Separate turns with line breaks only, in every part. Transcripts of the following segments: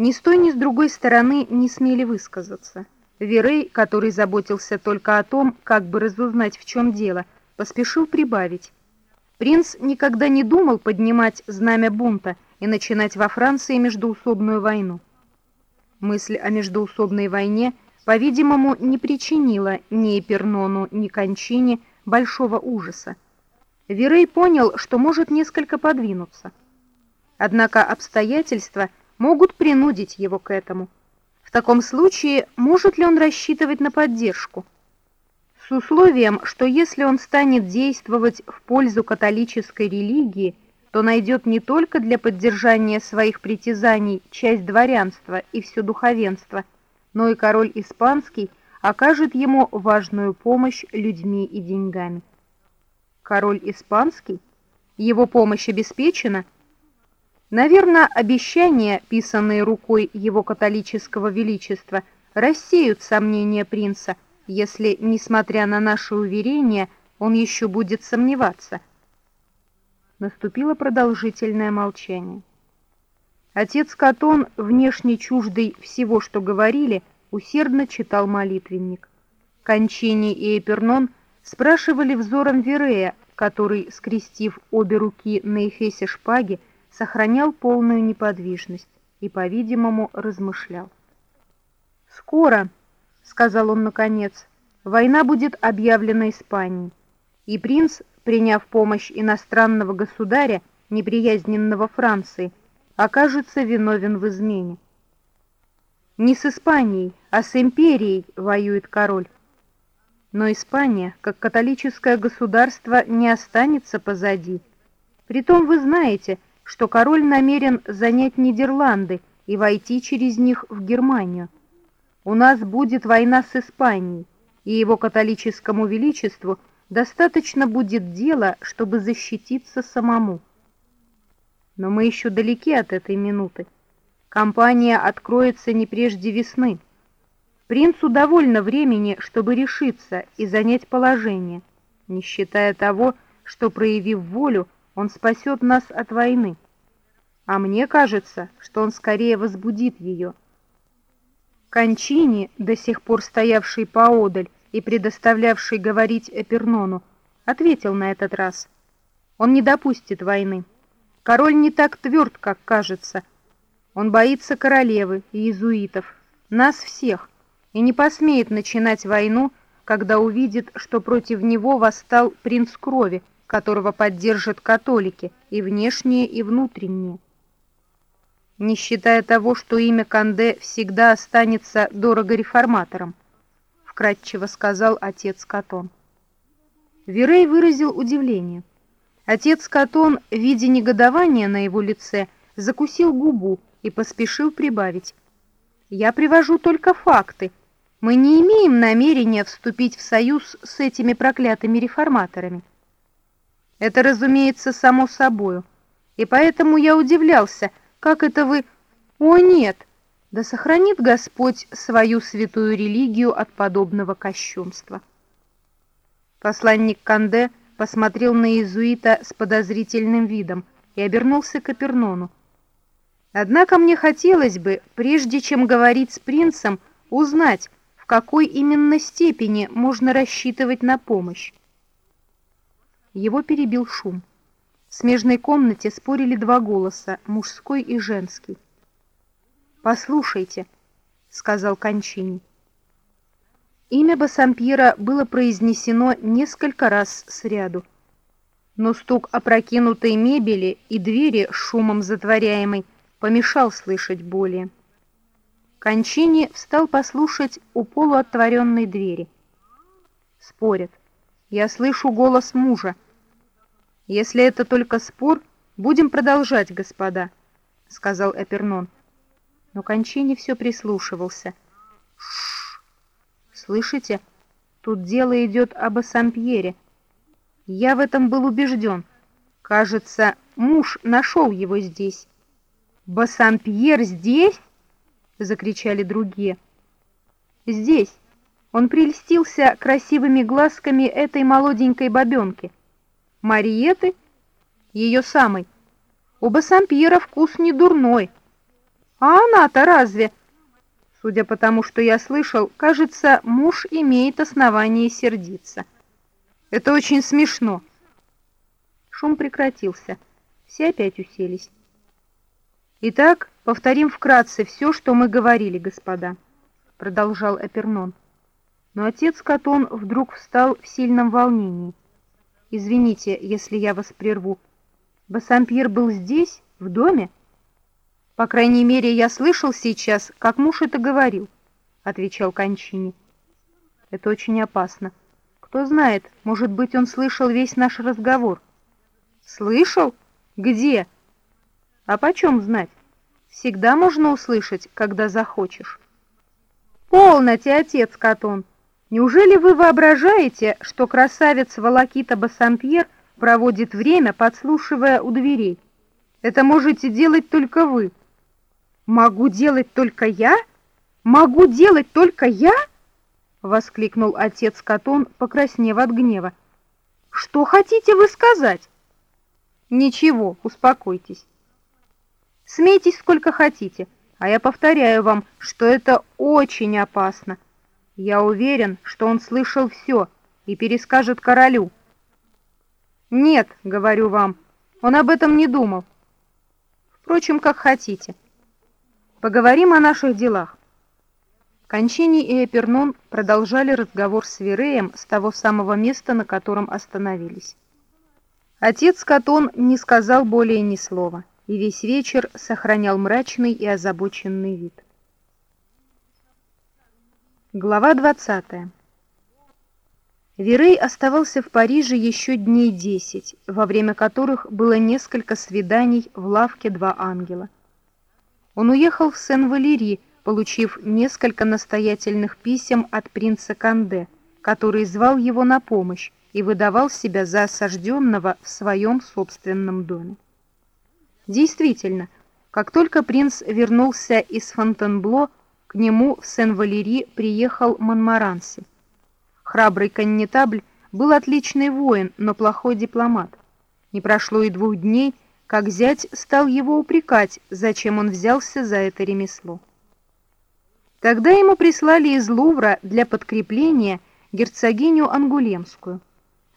Ни с той, ни с другой стороны не смели высказаться. Верей, который заботился только о том, как бы разузнать, в чем дело, поспешил прибавить. Принц никогда не думал поднимать знамя бунта и начинать во Франции междоусобную войну. Мысль о междоусобной войне, по-видимому, не причинила ни Эпернону, ни Кончине большого ужаса. Верей понял, что может несколько подвинуться. Однако обстоятельства могут принудить его к этому. В таком случае, может ли он рассчитывать на поддержку? С условием, что если он станет действовать в пользу католической религии, то найдет не только для поддержания своих притязаний часть дворянства и все духовенство, но и король испанский окажет ему важную помощь людьми и деньгами. Король испанский? Его помощь обеспечена? Наверное, обещания, писанные рукой его католического величества, рассеют сомнения принца, если, несмотря на наши уверения, он еще будет сомневаться – Наступило продолжительное молчание. Отец Катон, внешне чуждый всего, что говорили, усердно читал молитвенник. Кончини и Эпернон спрашивали взором Верея, который, скрестив обе руки на эфесе шпаги, сохранял полную неподвижность и, по-видимому, размышлял. «Скоро», — сказал он наконец, — «война будет объявлена Испанией, и принц приняв помощь иностранного государя, неприязненного Франции, окажется виновен в измене. Не с Испанией, а с империей воюет король. Но Испания, как католическое государство, не останется позади. Притом вы знаете, что король намерен занять Нидерланды и войти через них в Германию. У нас будет война с Испанией, и его католическому величеству – Достаточно будет дела, чтобы защититься самому. Но мы еще далеки от этой минуты. Компания откроется не прежде весны. Принцу довольно времени, чтобы решиться и занять положение, не считая того, что, проявив волю, он спасет нас от войны. А мне кажется, что он скорее возбудит ее. Кончини, до сих пор стоявший поодаль, и предоставлявший говорить Эпернону, ответил на этот раз. Он не допустит войны. Король не так тверд, как кажется. Он боится королевы и иезуитов, нас всех, и не посмеет начинать войну, когда увидит, что против него восстал принц крови, которого поддержат католики, и внешние, и внутренние. Не считая того, что имя Канде всегда останется дорого реформаторам вкратчиво сказал отец Катон. Вирей выразил удивление. Отец Катон, видя негодование на его лице, закусил губу и поспешил прибавить. «Я привожу только факты. Мы не имеем намерения вступить в союз с этими проклятыми реформаторами». Это, разумеется, само собою. И поэтому я удивлялся, как это вы... О, нет! Да сохранит Господь свою святую религию от подобного кощунства. Посланник Канде посмотрел на иезуита с подозрительным видом и обернулся к Капернону. Однако мне хотелось бы, прежде чем говорить с принцем, узнать, в какой именно степени можно рассчитывать на помощь. Его перебил шум. В смежной комнате спорили два голоса, мужской и женский. «Послушайте», — сказал Кончини. Имя Бассампьера было произнесено несколько раз сряду, но стук опрокинутой мебели и двери шумом затворяемой помешал слышать более. Кончини встал послушать у полуотворенной двери. Спорят. Я слышу голос мужа. Если это только спор, будем продолжать, господа, — сказал Эпернон но Кончини все прислушивался. Шш! Слышите? Тут дело идет об Ассампьере. Я в этом был убежден. Кажется, муж нашел его здесь. «Бассампьер здесь?» — закричали другие. «Здесь». Он прельстился красивыми глазками этой молоденькой бабенки. Мариеты? Ее самой. У Бассампьера вкус не дурной. А она-то разве? Судя по тому, что я слышал, кажется, муж имеет основание сердиться. Это очень смешно. Шум прекратился. Все опять уселись. Итак, повторим вкратце все, что мы говорили, господа, продолжал Эпернон. Но отец Катон вдруг встал в сильном волнении. Извините, если я вас прерву. Бассампьер был здесь, в доме? По крайней мере, я слышал сейчас, как муж это говорил, отвечал Кончини. Это очень опасно. Кто знает, может быть, он слышал весь наш разговор. Слышал? Где? А почем знать? Всегда можно услышать, когда захочешь. Полноте, отец Катон. Неужели вы воображаете, что красавец Волокита Бассампьер проводит время, подслушивая у дверей? Это можете делать только вы. «Могу делать только я? Могу делать только я?» — воскликнул отец Катон, покраснев от гнева. «Что хотите вы сказать?» «Ничего, успокойтесь. Смейтесь сколько хотите, а я повторяю вам, что это очень опасно. Я уверен, что он слышал все и перескажет королю». «Нет», — говорю вам, — он об этом не думал. Впрочем, как хотите. Поговорим о наших делах. Кончини и Эпернон продолжали разговор с Вереем с того самого места, на котором остановились. Отец Катон не сказал более ни слова, и весь вечер сохранял мрачный и озабоченный вид. Глава 20. Верей оставался в Париже еще дней десять, во время которых было несколько свиданий в лавке «Два ангела». Он уехал в Сен-Валери, получив несколько настоятельных писем от принца Канде, который звал его на помощь и выдавал себя за осажденного в своем собственном доме. Действительно, как только принц вернулся из Фонтенбло, к нему в Сен-Валери приехал Монмаранси. Храбрый коннетабль был отличный воин, но плохой дипломат. Не прошло и двух дней, как зять стал его упрекать, зачем он взялся за это ремесло. Тогда ему прислали из Лувра для подкрепления герцогиню Ангулемскую.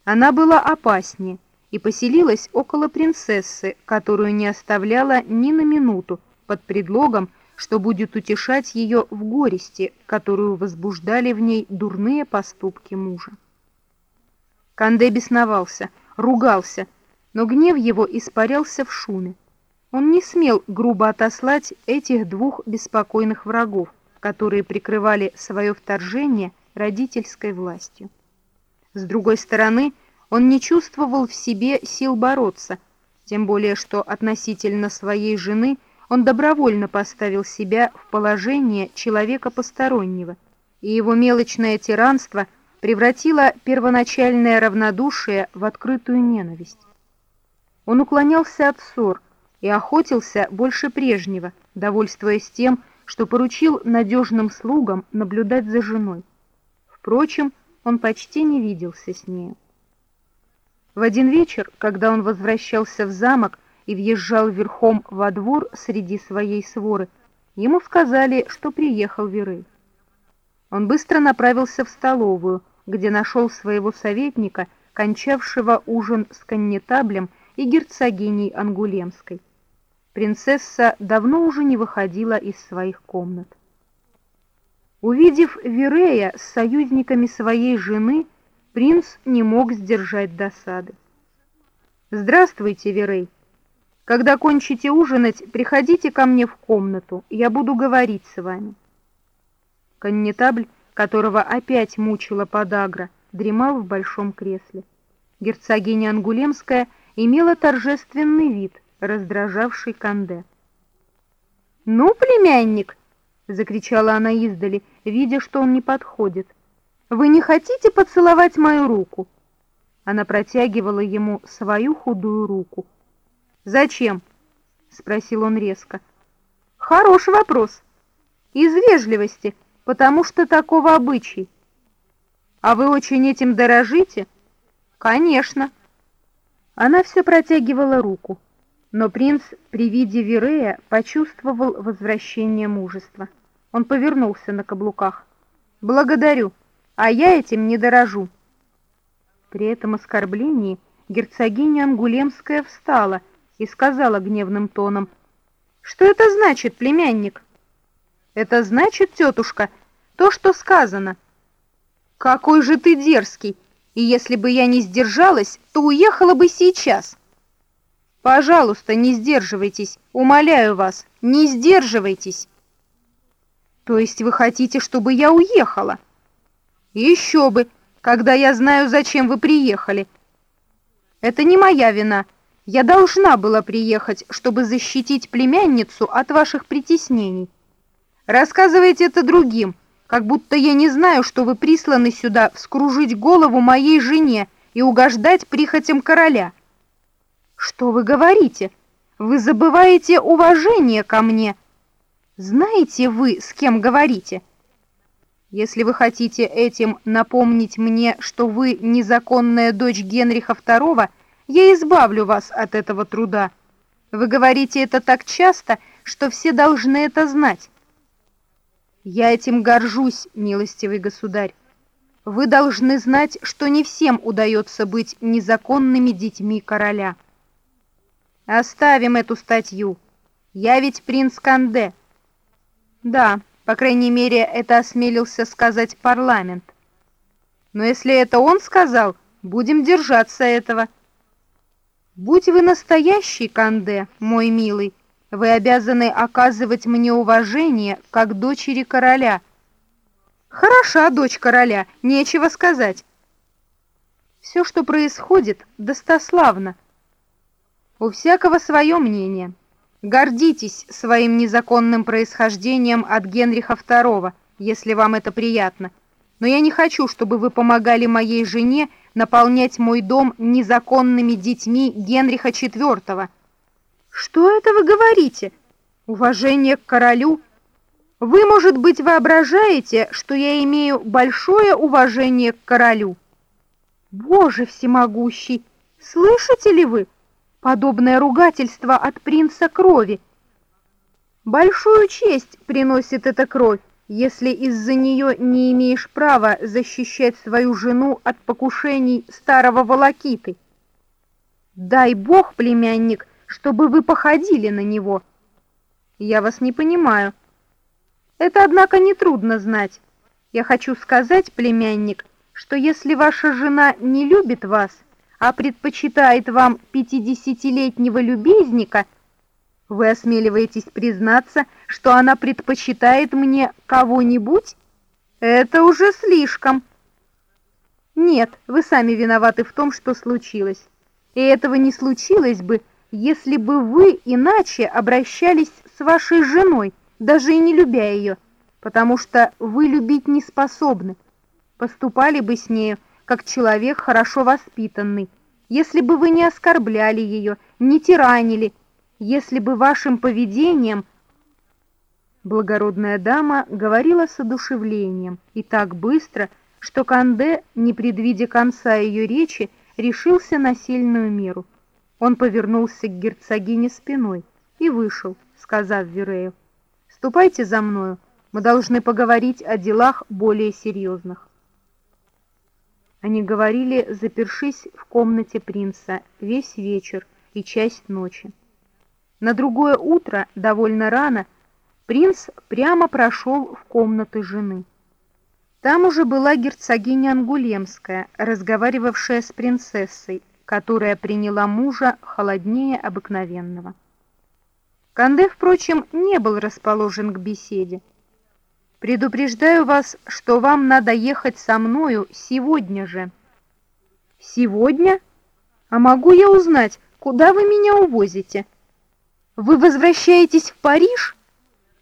Она была опаснее и поселилась около принцессы, которую не оставляла ни на минуту под предлогом, что будет утешать ее в горести, которую возбуждали в ней дурные поступки мужа. Канде бесновался, ругался, но гнев его испарялся в шуме. Он не смел грубо отослать этих двух беспокойных врагов, которые прикрывали свое вторжение родительской властью. С другой стороны, он не чувствовал в себе сил бороться, тем более что относительно своей жены он добровольно поставил себя в положение человека постороннего, и его мелочное тиранство превратило первоначальное равнодушие в открытую ненависть. Он уклонялся от ссор и охотился больше прежнего, довольствуясь тем, что поручил надежным слугам наблюдать за женой. Впрочем, он почти не виделся с нею. В один вечер, когда он возвращался в замок и въезжал верхом во двор среди своей своры, ему сказали, что приехал Веры. Он быстро направился в столовую, где нашел своего советника, кончавшего ужин с коннетаблем и герцогиней Ангулемской. Принцесса давно уже не выходила из своих комнат. Увидев Верея с союзниками своей жены, принц не мог сдержать досады. «Здравствуйте, Верей. Когда кончите ужинать, приходите ко мне в комнату, я буду говорить с вами». Коннетабль, которого опять мучила подагра, дремал в большом кресле. Герцогиня Ангулемская — имела торжественный вид, раздражавший Канде. «Ну, племянник!» — закричала она издали, видя, что он не подходит. «Вы не хотите поцеловать мою руку?» Она протягивала ему свою худую руку. «Зачем?» — спросил он резко. «Хороший вопрос. Из вежливости, потому что такого обычай. А вы очень этим дорожите?» «Конечно». Она все протягивала руку. Но принц при виде Вирея почувствовал возвращение мужества. Он повернулся на каблуках. «Благодарю, а я этим не дорожу». При этом оскорблении герцогиня Ангулемская встала и сказала гневным тоном, «Что это значит, племянник?» «Это значит, тетушка, то, что сказано». «Какой же ты дерзкий! И если бы я не сдержалась, то уехала бы сейчас». Пожалуйста, не сдерживайтесь, умоляю вас, не сдерживайтесь. То есть вы хотите, чтобы я уехала? Еще бы, когда я знаю, зачем вы приехали. Это не моя вина. Я должна была приехать, чтобы защитить племянницу от ваших притеснений. Рассказывайте это другим, как будто я не знаю, что вы присланы сюда вскружить голову моей жене и угождать прихотям короля. «Что вы говорите? Вы забываете уважение ко мне. Знаете вы, с кем говорите?» «Если вы хотите этим напомнить мне, что вы незаконная дочь Генриха II, я избавлю вас от этого труда. Вы говорите это так часто, что все должны это знать». «Я этим горжусь, милостивый государь. Вы должны знать, что не всем удается быть незаконными детьми короля». Оставим эту статью. Я ведь принц Канде. Да, по крайней мере, это осмелился сказать парламент. Но если это он сказал, будем держаться этого. Будь вы настоящий Канде, мой милый, вы обязаны оказывать мне уважение, как дочери короля. Хороша дочь короля, нечего сказать. Все, что происходит, достославно. У всякого свое мнение. Гордитесь своим незаконным происхождением от Генриха II, если вам это приятно. Но я не хочу, чтобы вы помогали моей жене наполнять мой дом незаконными детьми Генриха IV. Что это вы говорите? Уважение к королю? Вы, может быть, воображаете, что я имею большое уважение к королю? Боже всемогущий, слышите ли вы? подобное ругательство от принца крови. Большую честь приносит эта кровь, если из-за нее не имеешь права защищать свою жену от покушений старого волокиты. Дай бог, племянник, чтобы вы походили на него. Я вас не понимаю. Это, однако, нетрудно знать. Я хочу сказать, племянник, что если ваша жена не любит вас, а предпочитает вам пятидесятилетнего любезника, вы осмеливаетесь признаться, что она предпочитает мне кого-нибудь? Это уже слишком. Нет, вы сами виноваты в том, что случилось. И этого не случилось бы, если бы вы иначе обращались с вашей женой, даже и не любя ее, потому что вы любить не способны. Поступали бы с нею, как человек хорошо воспитанный, если бы вы не оскорбляли ее, не тиранили, если бы вашим поведением... Благородная дама говорила с одушевлением и так быстро, что Канде, не предвидя конца ее речи, решился на сильную меру. Он повернулся к герцогине спиной и вышел, сказав Верею, «Ступайте за мною, мы должны поговорить о делах более серьезных». Они говорили, запершись в комнате принца весь вечер и часть ночи. На другое утро, довольно рано, принц прямо прошел в комнаты жены. Там уже была герцогиня Ангулемская, разговаривавшая с принцессой, которая приняла мужа холоднее обыкновенного. Канде, впрочем, не был расположен к беседе. Предупреждаю вас, что вам надо ехать со мною сегодня же. Сегодня? А могу я узнать, куда вы меня увозите? Вы возвращаетесь в Париж?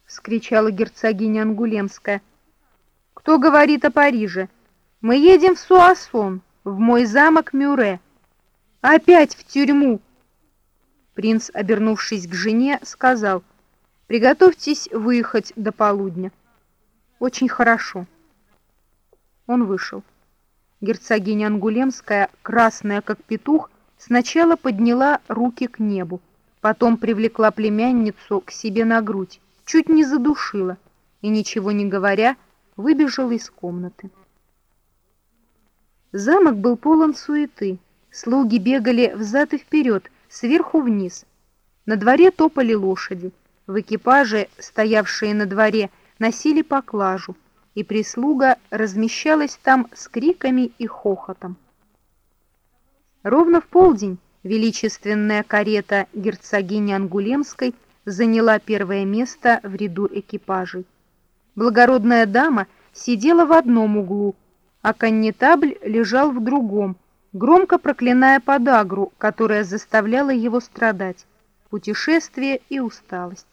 вскричала герцогиня Ангулемская. Кто говорит о Париже? Мы едем в Суассон, в мой замок Мюре. Опять в тюрьму. Принц, обернувшись к жене, сказал: "Приготовьтесь выехать до полудня". Очень хорошо. Он вышел. Герцогиня Ангулемская, красная как петух, сначала подняла руки к небу, Потом привлекла племянницу к себе на грудь, чуть не задушила и, ничего не говоря, выбежала из комнаты. Замок был полон суеты. Слуги бегали взад и вперед, сверху вниз. На дворе топали лошади. В экипаже, стоявшие на дворе, носили поклажу, и прислуга размещалась там с криками и хохотом. Ровно в полдень величественная карета герцогини Ангулемской заняла первое место в ряду экипажей. Благородная дама сидела в одном углу, а коннетабль лежал в другом, громко проклиная подагру, которая заставляла его страдать, путешествие и усталость.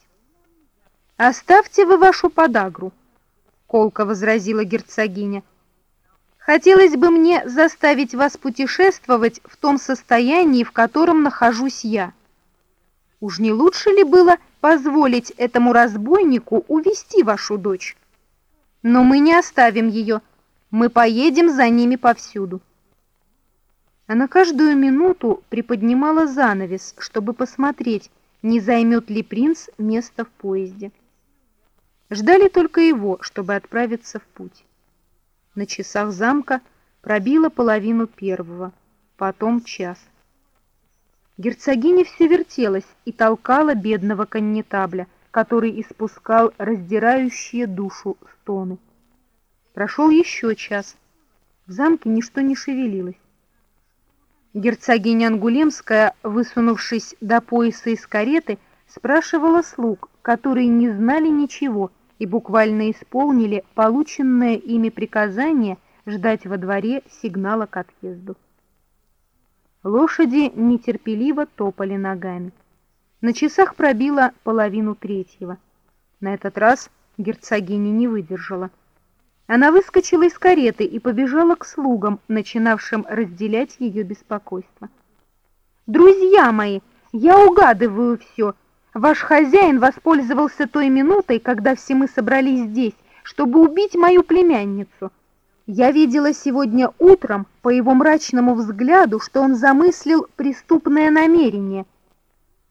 «Оставьте вы вашу подагру», — колко возразила герцогиня. «Хотелось бы мне заставить вас путешествовать в том состоянии, в котором нахожусь я. Уж не лучше ли было позволить этому разбойнику увести вашу дочь? Но мы не оставим ее, — мы поедем за ними повсюду. Она каждую минуту приподнимала занавес, чтобы посмотреть, не займет ли принц место в поезде. Ждали только его, чтобы отправиться в путь. На часах замка пробило половину первого, потом час. Герцогиня все вертелась и толкала бедного коннетабля, который испускал раздирающие душу стоны. Прошел еще час. В замке ничто не шевелилось. Герцогиня Ангулемская, высунувшись до пояса из кареты, спрашивала слуг, которые не знали ничего и буквально исполнили полученное ими приказание ждать во дворе сигнала к отъезду. Лошади нетерпеливо топали ногами. На часах пробило половину третьего. На этот раз герцогиня не выдержала. Она выскочила из кареты и побежала к слугам, начинавшим разделять ее беспокойство. «Друзья мои, я угадываю все. Ваш хозяин воспользовался той минутой, когда все мы собрались здесь, чтобы убить мою племянницу. Я видела сегодня утром по его мрачному взгляду, что он замыслил преступное намерение.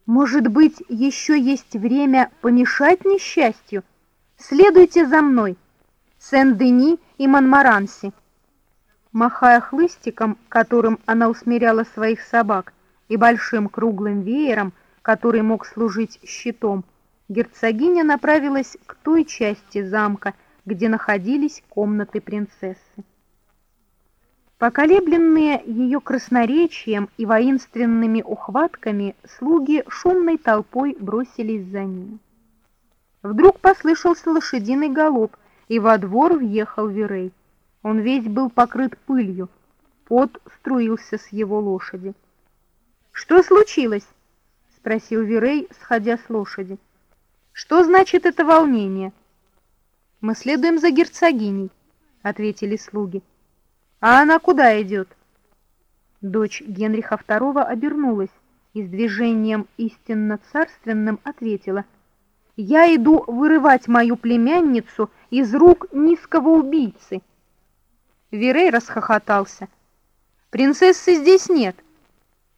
Может быть, еще есть время помешать несчастью? Следуйте за мной». Сен-Дени и Монмаранси. Махая хлыстиком, которым она усмиряла своих собак, и большим круглым веером, который мог служить щитом, герцогиня направилась к той части замка, где находились комнаты принцессы. Поколебленные ее красноречием и воинственными ухватками, слуги шумной толпой бросились за ним. Вдруг послышался лошадиный галоп, и во двор въехал Верей. Он весь был покрыт пылью, пот струился с его лошади. «Что случилось?» — спросил Верей, сходя с лошади. «Что значит это волнение?» «Мы следуем за герцогиней», — ответили слуги. «А она куда идет?» Дочь Генриха II обернулась и с движением истинно царственным ответила — я иду вырывать мою племянницу из рук низкого убийцы. Верей расхохотался. Принцессы здесь нет.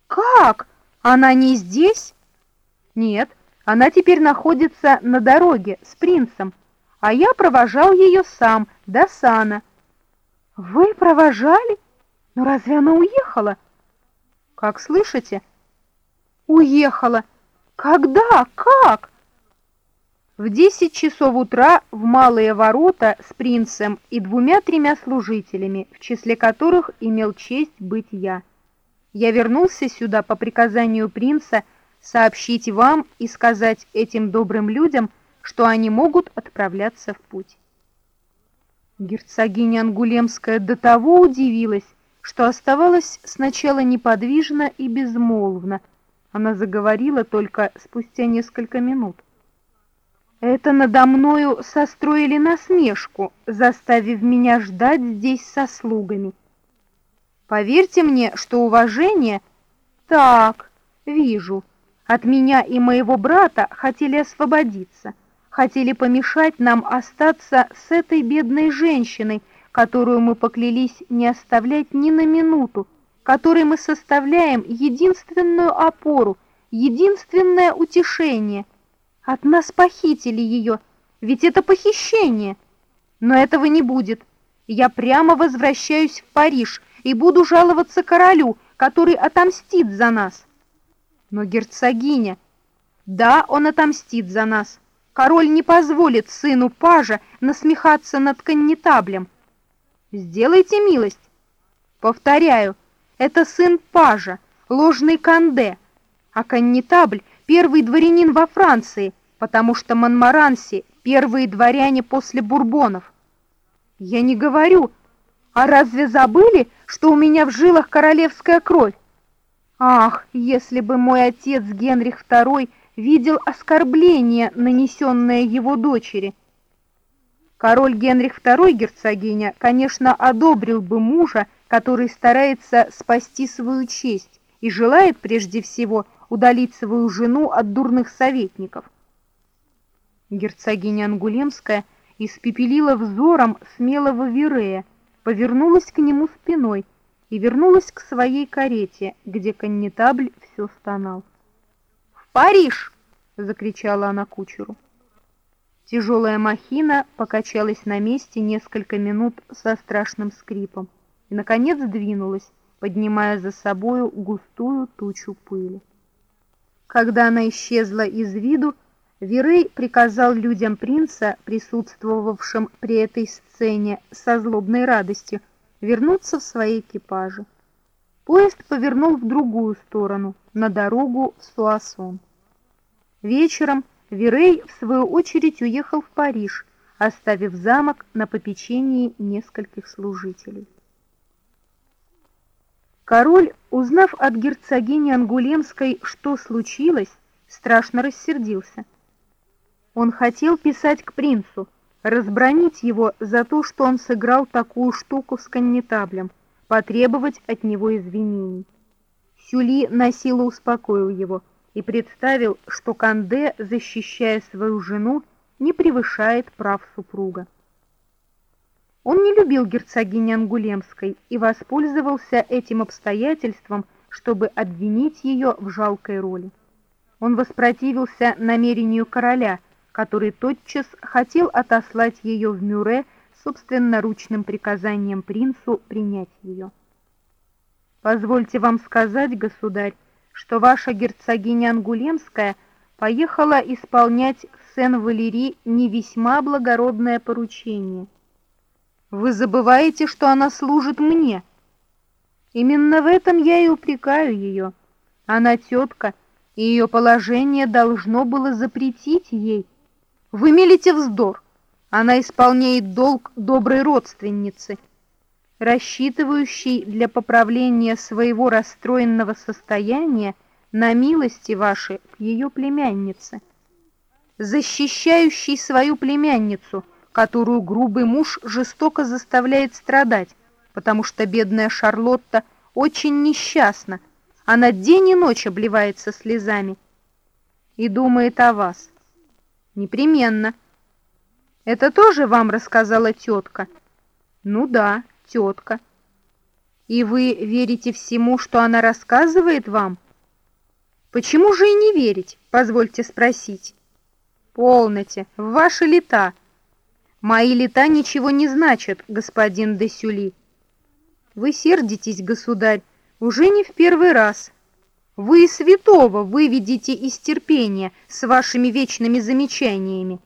Как? Она не здесь? Нет, она теперь находится на дороге с принцем, а я провожал ее сам до сана. Вы провожали? Но разве она уехала? Как слышите? Уехала. Когда? Как? В десять часов утра в малые ворота с принцем и двумя-тремя служителями, в числе которых имел честь быть я. Я вернулся сюда по приказанию принца сообщить вам и сказать этим добрым людям, что они могут отправляться в путь. Герцогиня Ангулемская до того удивилась, что оставалась сначала неподвижна и безмолвна. Она заговорила только спустя несколько минут. Это надо мною состроили насмешку, заставив меня ждать здесь со слугами. Поверьте мне, что уважение... Так, вижу. От меня и моего брата хотели освободиться, хотели помешать нам остаться с этой бедной женщиной, которую мы поклялись не оставлять ни на минуту, которой мы составляем единственную опору, единственное утешение. От нас похитили ее, ведь это похищение. Но этого не будет. Я прямо возвращаюсь в Париж и буду жаловаться королю, который отомстит за нас. Но герцогиня... Да, он отомстит за нас. Король не позволит сыну пажа насмехаться над коннетаблем. Сделайте милость. Повторяю, это сын пажа, ложный канде, а коннетабль — первый дворянин во Франции, потому что Монмаранси — первые дворяне после бурбонов. Я не говорю, а разве забыли, что у меня в жилах королевская кровь? Ах, если бы мой отец Генрих II видел оскорбление, нанесенное его дочери. Король Генрих II, герцогиня, конечно, одобрил бы мужа, который старается спасти свою честь и желает прежде всего удалить свою жену от дурных советников. Герцогиня Ангулемская испепелила взором смелого Вирея, повернулась к нему спиной и вернулась к своей карете, где коннетабль все стонал. «В Париж!» — закричала она кучеру. Тяжелая махина покачалась на месте несколько минут со страшным скрипом и, наконец, двинулась, поднимая за собою густую тучу пыли. Когда она исчезла из виду, Верей приказал людям принца, присутствовавшим при этой сцене со злобной радостью, вернуться в свои экипажи. Поезд повернул в другую сторону, на дорогу в Суассон. Вечером Верей, в свою очередь, уехал в Париж, оставив замок на попечении нескольких служителей. Король, узнав от герцогини Ангулемской, что случилось, страшно рассердился. Он хотел писать к принцу, разбронить его за то, что он сыграл такую штуку с коннетаблем, потребовать от него извинений. Сюли на силу успокоил его и представил, что Канде, защищая свою жену, не превышает прав супруга. Он не любил герцогини Ангулемской и воспользовался этим обстоятельством, чтобы обвинить ее в жалкой роли. Он воспротивился намерению короля – который тотчас хотел отослать ее в Мюре собственноручным приказанием принцу принять ее. Позвольте вам сказать, государь, что ваша герцогиня Ангулемская поехала исполнять в Сен-Валери не весьма благородное поручение. Вы забываете, что она служит мне. Именно в этом я и упрекаю ее. Она тетка, и ее положение должно было запретить ей вы мелите вздор. Она исполняет долг доброй родственницы, рассчитывающей для поправления своего расстроенного состояния на милости ваши к ее племяннице, защищающей свою племянницу, которую грубый муж жестоко заставляет страдать, потому что бедная Шарлотта очень несчастна, она день и ночь обливается слезами и думает о вас. Непременно. Это тоже вам рассказала тетка? Ну да, тетка. И вы верите всему, что она рассказывает вам? Почему же и не верить, позвольте спросить? Полноте, в ваши лета. Мои лета ничего не значат, господин де Сюли. Вы сердитесь, государь, уже не в первый раз. Вы святого выведите из терпения с вашими вечными замечаниями.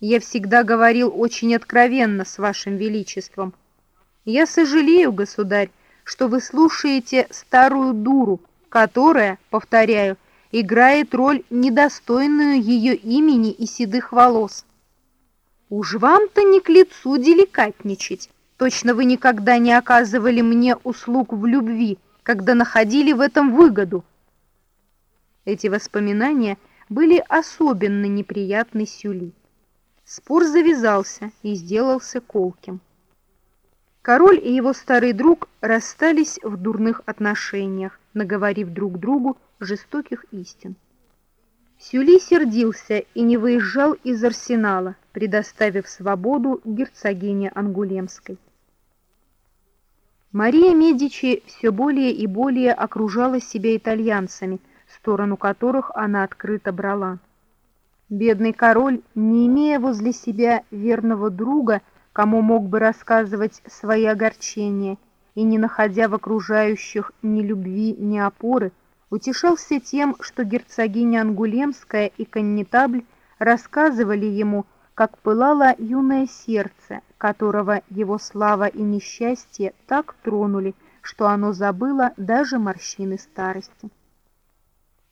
Я всегда говорил очень откровенно с вашим величеством. Я сожалею, государь, что вы слушаете старую дуру, которая, повторяю, играет роль недостойную ее имени и седых волос. Уж вам-то не к лицу деликатничать. Точно вы никогда не оказывали мне услуг в любви, когда находили в этом выгоду. Эти воспоминания были особенно неприятны Сюли. Спор завязался и сделался колким. Король и его старый друг расстались в дурных отношениях, наговорив друг другу жестоких истин. Сюли сердился и не выезжал из арсенала, предоставив свободу герцогине Ангулемской. Мария Медичи все более и более окружала себя итальянцами, сторону которых она открыто брала. Бедный король, не имея возле себя верного друга, кому мог бы рассказывать свои огорчения, и не находя в окружающих ни любви, ни опоры, утешался тем, что герцогиня Ангулемская и коннетабль рассказывали ему, как пылало юное сердце, которого его слава и несчастье так тронули, что оно забыло даже морщины старости.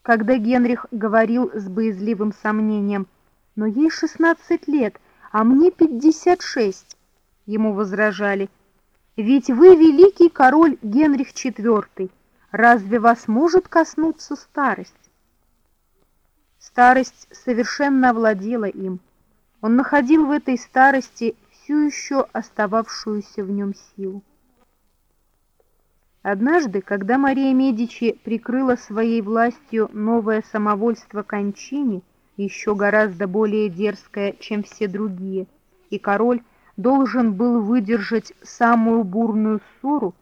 Когда Генрих говорил с боязливым сомнением, «Но ей шестнадцать лет, а мне пятьдесят шесть», ему возражали, «Ведь вы великий король Генрих IV, разве вас может коснуться старость?» Старость совершенно овладела им. Он находил в этой старости всю еще остававшуюся в нем силу. Однажды, когда Мария Медичи прикрыла своей властью новое самовольство Кончини, еще гораздо более дерзкое, чем все другие, и король должен был выдержать самую бурную ссору,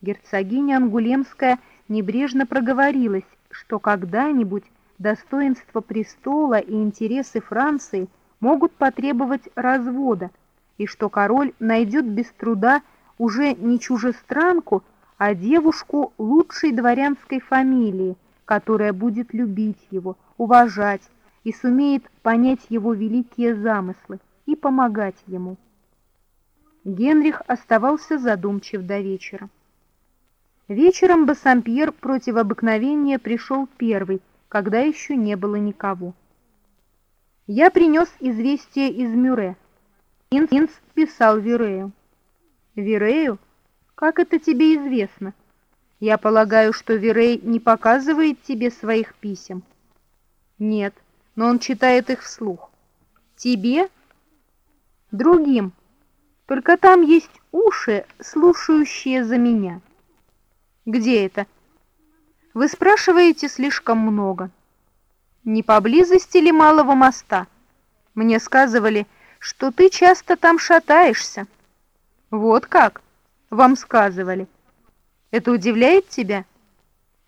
герцогиня Ангулемская небрежно проговорилась, что когда-нибудь достоинство престола и интересы Франции могут потребовать развода, и что король найдет без труда уже не чужестранку, а девушку лучшей дворянской фамилии, которая будет любить его, уважать и сумеет понять его великие замыслы и помогать ему. Генрих оставался задумчив до вечера. Вечером Бассампьер против обыкновения пришел первый, когда еще не было никого. Я принес известие из Мюре. Инс писал Вирею. Вирею? Как это тебе известно? Я полагаю, что Вирей не показывает тебе своих писем. Нет, но он читает их вслух. Тебе? Другим. Только там есть уши, слушающие за меня. Где это? Вы спрашиваете слишком много. Не поблизости ли Малого моста? Мне сказывали, что ты часто там шатаешься. Вот как? Вам сказывали. Это удивляет тебя?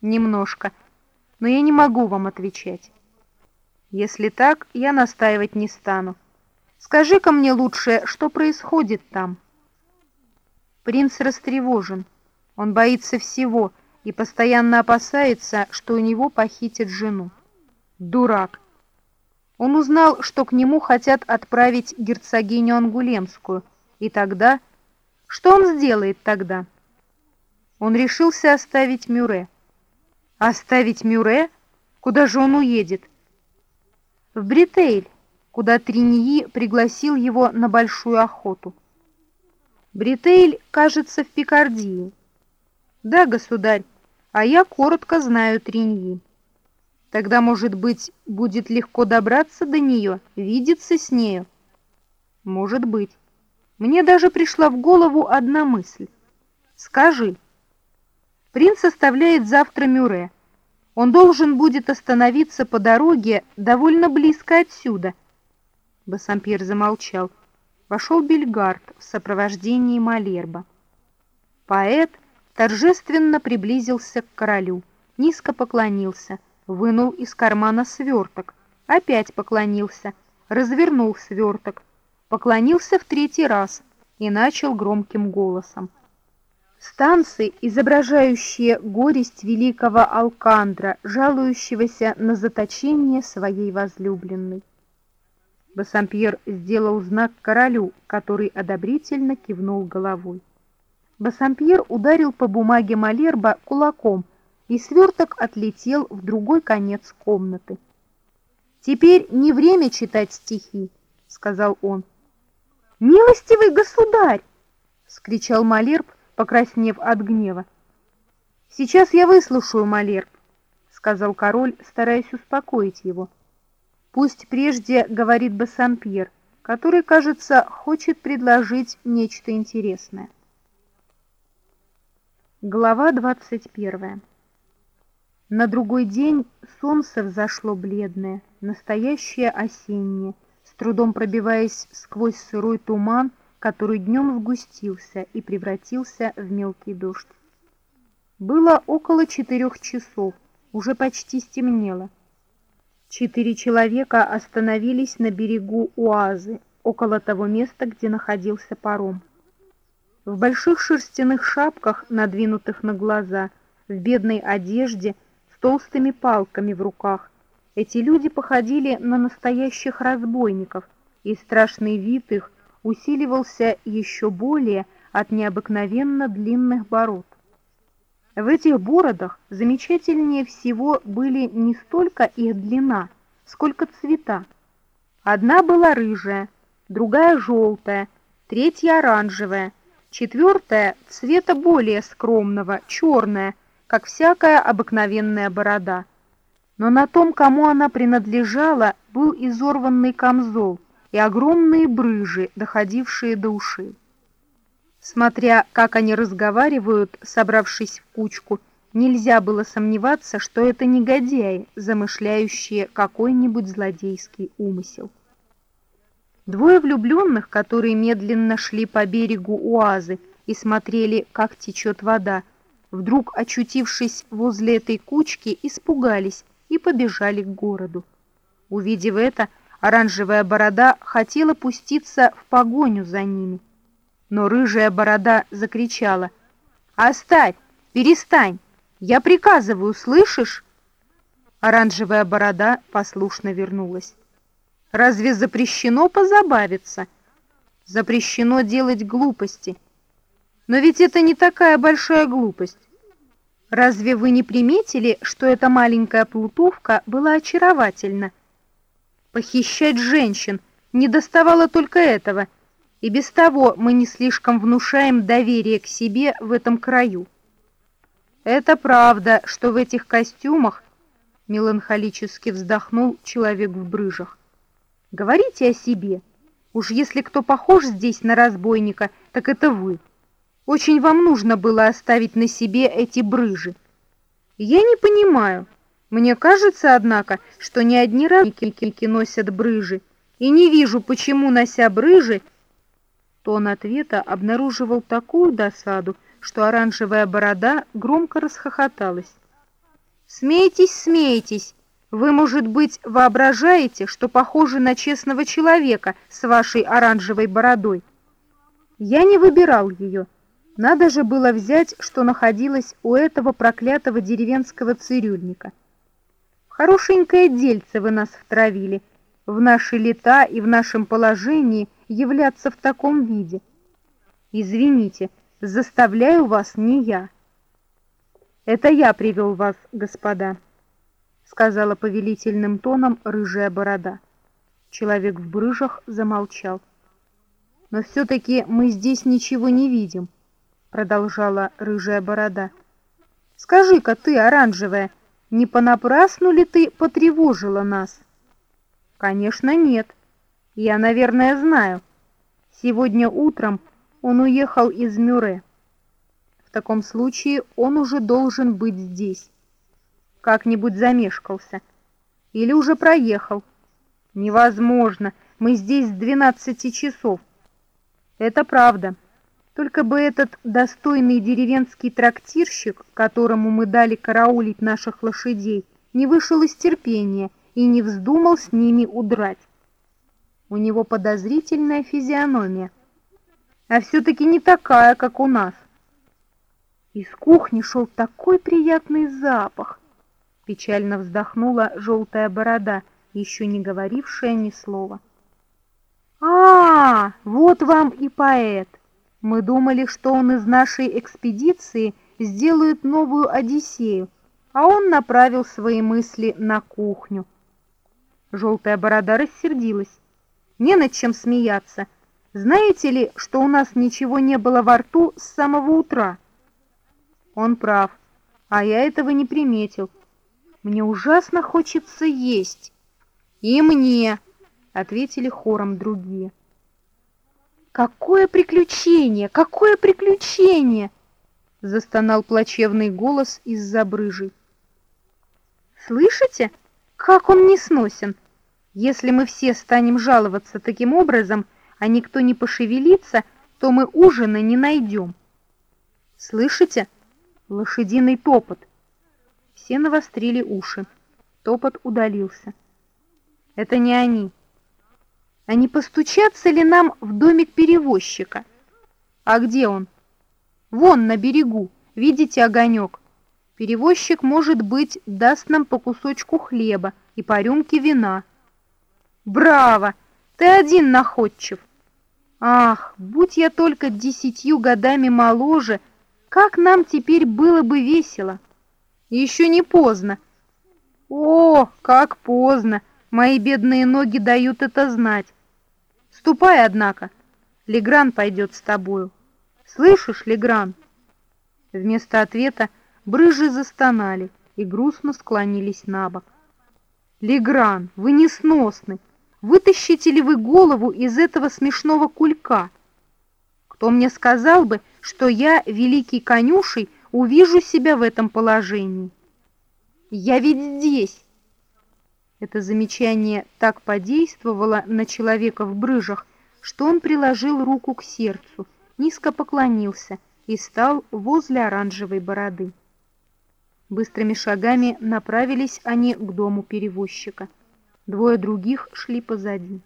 Немножко. Но я не могу вам отвечать. Если так, я настаивать не стану. Скажи-ка мне лучше, что происходит там? Принц растревожен. Он боится всего и постоянно опасается, что у него похитят жену. Дурак. Он узнал, что к нему хотят отправить герцогиню Ангулемскую, и тогда что он сделает тогда? Он решился оставить Мюре. Оставить Мюре? Куда же он уедет? В Бритейль, куда Триньи пригласил его на большую охоту. Бритейль, кажется, в Пикардии. Да, государь, а я коротко знаю Триньи. Тогда, может быть, будет легко добраться до нее, видеться с нею? Может быть. Мне даже пришла в голову одна мысль. Скажи, принц оставляет завтра Мюре. Он должен будет остановиться по дороге довольно близко отсюда. Бассампьер замолчал. Вошел Бельгард в сопровождении Малерба. Поэт торжественно приблизился к королю, низко поклонился, вынул из кармана сверток, опять поклонился, развернул сверток, поклонился в третий раз и начал громким голосом. Станцы, изображающие горесть великого Алкандра, жалующегося на заточение своей возлюбленной. Бассампьер сделал знак королю, который одобрительно кивнул головой. Бассампьер ударил по бумаге Малерба кулаком, и сверток отлетел в другой конец комнаты. «Теперь не время читать стихи», — сказал он. «Милостивый государь!» — скричал Малерб, покраснев от гнева. «Сейчас я выслушаю, Малерб», — сказал король, стараясь успокоить его. «Пусть прежде говорит Бассампьер, который, кажется, хочет предложить нечто интересное». Глава двадцать первая. На другой день солнце взошло бледное, настоящее осеннее, трудом пробиваясь сквозь сырой туман, который днем сгустился и превратился в мелкий дождь. Было около четырех часов, Уже почти стемнело. Четыре человека остановились на берегу Уазы, около того места, где находился паром. В больших шерстяных шапках, надвинутых на глаза, в бедной одежде, с толстыми палками в руках, эти люди походили на настоящих разбойников, и страшный вид их усиливался еще более от необыкновенно длинных бород. В этих бородах замечательнее всего были не столько их длина, сколько цвета. Одна была рыжая, другая желтая, третья оранжевая, четвертая цвета более скромного, черная, как всякая обыкновенная борода. Но на том, кому она принадлежала, был изорванный камзол и огромные брыжи, доходившие до ушей. Смотря, как они разговаривают, собравшись в кучку, нельзя было сомневаться, что это негодяи, замышляющие какой-нибудь злодейский умысел. Двое влюбленных, которые медленно шли по берегу Уазы и смотрели, как течет вода, вдруг, очутившись возле этой кучки, испугались и побежали к городу. Увидев это, оранжевая борода хотела пуститься в погоню за ними — но рыжая борода закричала. «Оставь! Перестань! Я приказываю, слышишь?» Оранжевая борода послушно вернулась. «Разве запрещено позабавиться? Запрещено делать глупости. Но ведь это не такая большая глупость. Разве вы не приметили, что эта маленькая плутовка была очаровательна? Похищать женщин не доставало только этого — и без того мы не слишком внушаем доверие к себе в этом краю. Это правда, что в этих костюмах меланхолически вздохнул человек в брыжах. Говорите о себе. Уж если кто похож здесь на разбойника, так это вы. Очень вам нужно было оставить на себе эти брыжи. Я не понимаю. Мне кажется, однако, что не одни разбойники носят брыжи, и не вижу, почему, нося брыжи, Тон ответа обнаруживал такую досаду, что оранжевая борода громко расхохоталась. «Смейтесь, смейтесь! Вы, может быть, воображаете, что похожи на честного человека с вашей оранжевой бородой? Я не выбирал ее. Надо же было взять, что находилось у этого проклятого деревенского цирюльника. Хорошенькое дельце вы нас втравили. В наши лета и в нашем положении – являться в таком виде. Извините, заставляю вас не я. Это я привел вас, господа, сказала повелительным тоном рыжая борода. Человек в брыжах замолчал. Но все-таки мы здесь ничего не видим, продолжала рыжая борода. Скажи-ка ты, оранжевая, не понапрасну ли ты потревожила нас? Конечно, нет. Я, наверное, знаю. Сегодня утром он уехал из Мюре. В таком случае он уже должен быть здесь. Как-нибудь замешкался. Или уже проехал. Невозможно. Мы здесь с двенадцати часов. Это правда. Только бы этот достойный деревенский трактирщик, которому мы дали караулить наших лошадей, не вышел из терпения и не вздумал с ними удрать. У него подозрительная физиономия. А все-таки не такая, как у нас. Из кухни шел такой приятный запах. Печально вздохнула желтая борода, еще не говорившая ни слова. «А, вот вам и поэт. Мы думали, что он из нашей экспедиции сделает новую Одиссею, а он направил свои мысли на кухню». Желтая борода рассердилась не над чем смеяться. Знаете ли, что у нас ничего не было во рту с самого утра? Он прав, а я этого не приметил. Мне ужасно хочется есть. И мне, ответили хором другие. Какое приключение, какое приключение! Застонал плачевный голос из-за брыжи. Слышите, как он не сносен? Если мы все станем жаловаться таким образом, а никто не пошевелится, то мы ужина не найдем. Слышите? Лошадиный топот. Все навострили уши. Топот удалился. Это не они. А не постучаться ли нам в домик перевозчика? А где он? Вон, на берегу. Видите огонек? Перевозчик, может быть, даст нам по кусочку хлеба и по рюмке вина. Браво! Ты один находчив. Ах, будь я только десятью годами моложе, как нам теперь было бы весело. Еще не поздно. О, как поздно! Мои бедные ноги дают это знать. Ступай, однако. Легран пойдет с тобою. Слышишь, Легран? Вместо ответа брыжи застонали и грустно склонились на бок. Легран, вы несносны. Вытащите ли вы голову из этого смешного кулька? Кто мне сказал бы, что я, великий конюшей, увижу себя в этом положении? Я ведь здесь. Это замечание так подействовало на человека в брыжах, что он приложил руку к сердцу, низко поклонился и стал возле оранжевой бороды. Быстрыми шагами направились они к дому перевозчика. Двое других шли позади.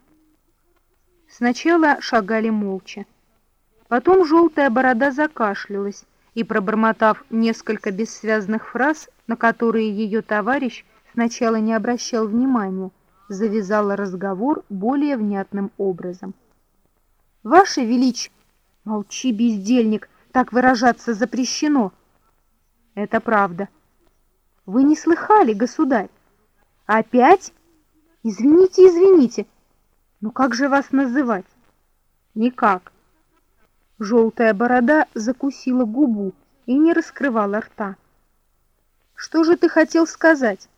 Сначала шагали молча. Потом желтая борода закашлялась и, пробормотав несколько бессвязных фраз, на которые ее товарищ сначала не обращал внимания, завязала разговор более внятным образом. «Ваше Величь!» «Молчи, бездельник, так выражаться запрещено!» «Это правда!» «Вы не слыхали, государь?» «Опять?» Извините, извините. Но как же вас называть? Никак. Желтая борода закусила губу и не раскрывала рта. Что же ты хотел сказать?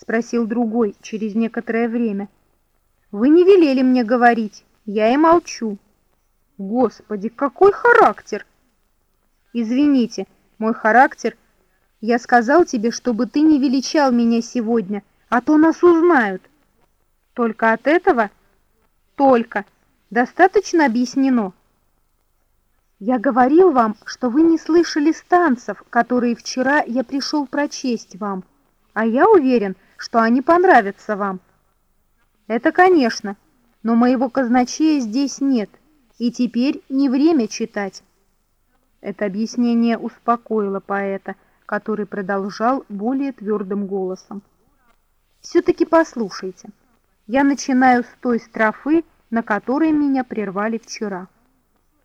Спросил другой через некоторое время. Вы не велели мне говорить, я и молчу. Господи, какой характер! Извините, мой характер... Я сказал тебе, чтобы ты не величал меня сегодня, а то нас узнают. Только от этого? Только. Достаточно объяснено? Я говорил вам, что вы не слышали станцев, которые вчера я пришел прочесть вам, а я уверен, что они понравятся вам. Это, конечно, но моего казначея здесь нет, и теперь не время читать. Это объяснение успокоило поэта, который продолжал более твердым голосом. Все-таки послушайте я начинаю с той строфы, на которой меня прервали вчера.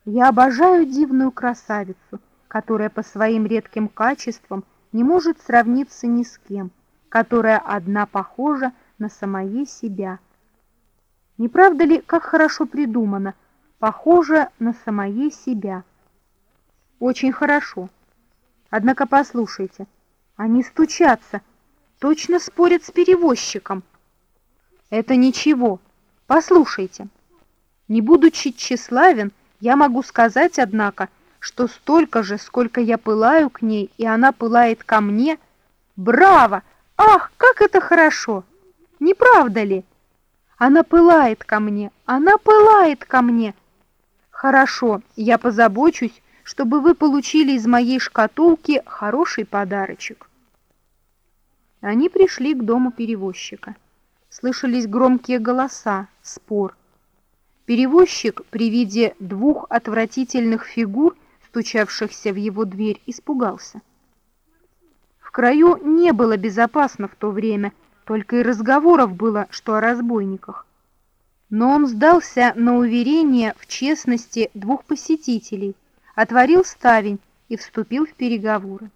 Я обожаю дивную красавицу, которая по своим редким качествам не может сравниться ни с кем, которая одна похожа на самое себя. Не правда ли, как хорошо придумано, похожа на самое себя? Очень хорошо. Однако послушайте, они стучатся, точно спорят с перевозчиком – это ничего. Послушайте. Не будучи тщеславен, я могу сказать, однако, что столько же, сколько я пылаю к ней, и она пылает ко мне, браво! Ах, как это хорошо! Не правда ли? Она пылает ко мне, она пылает ко мне. Хорошо, я позабочусь, чтобы вы получили из моей шкатулки хороший подарочек. Они пришли к дому перевозчика слышались громкие голоса, спор. Перевозчик при виде двух отвратительных фигур, стучавшихся в его дверь, испугался. Краю не было безопасно в то время, только и разговоров было, что о разбойниках. Но он сдался на уверение в честности двух посетителей, отворил ставень и вступил в переговоры.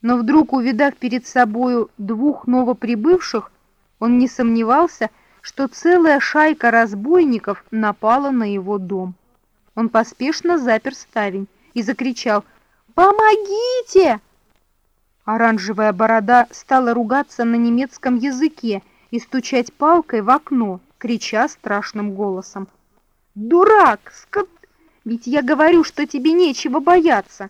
Но вдруг, увидав перед собою двух новоприбывших, он не сомневался, что целая шайка разбойников напала на его дом. Он поспешно запер ставень и закричал «Помогите!». Оранжевая борода стала ругаться на немецком языке и стучать палкой в окно, крича страшным голосом. «Дурак! Скот... Ведь я говорю, что тебе нечего бояться!»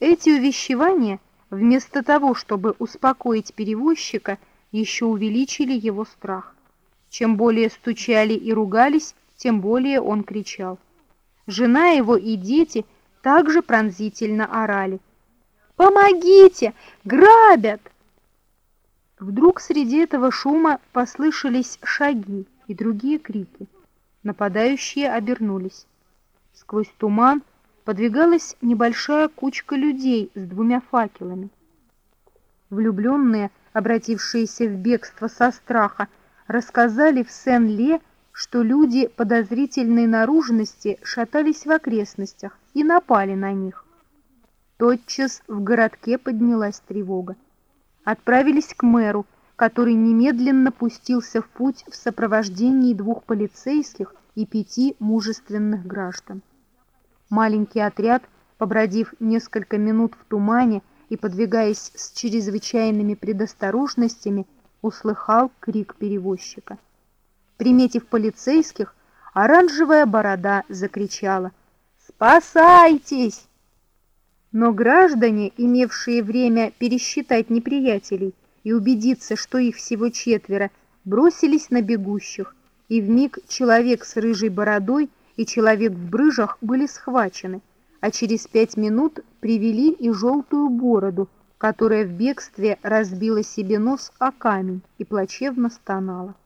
Эти увещевания, вместо того, чтобы успокоить перевозчика, еще увеличили его страх. Чем более стучали и ругались, тем более он кричал. Жена его и дети также пронзительно орали. Помогите! Грабят!» Вдруг среди этого шума послышались шаги и другие крики. Нападающие обернулись. Сквозь туман подвигалась небольшая кучка людей с двумя факелами. Влюбленные, обратившиеся в бегство со страха, рассказали в Сен-Ле, что люди подозрительной наружности шатались в окрестностях и напали на них. Тотчас в городке поднялась тревога. Отправились к мэру, который немедленно пустился в путь в сопровождении двух полицейских и пяти мужественных граждан. Маленький отряд, побродив несколько минут в тумане и подвигаясь с чрезвычайными предосторожностями, услыхал крик перевозчика. Приметив полицейских, оранжевая борода закричала «Спасайтесь!». Но граждане, имевшие время пересчитать неприятелей и убедиться, что их всего четверо, бросились на бегущих, и вмиг человек с рыжей бородой и человек в брыжах были схвачены, а через пять минут привели и желтую бороду, которая в бегстве разбила себе нос о камень и плачевно стонала.